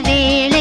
வேள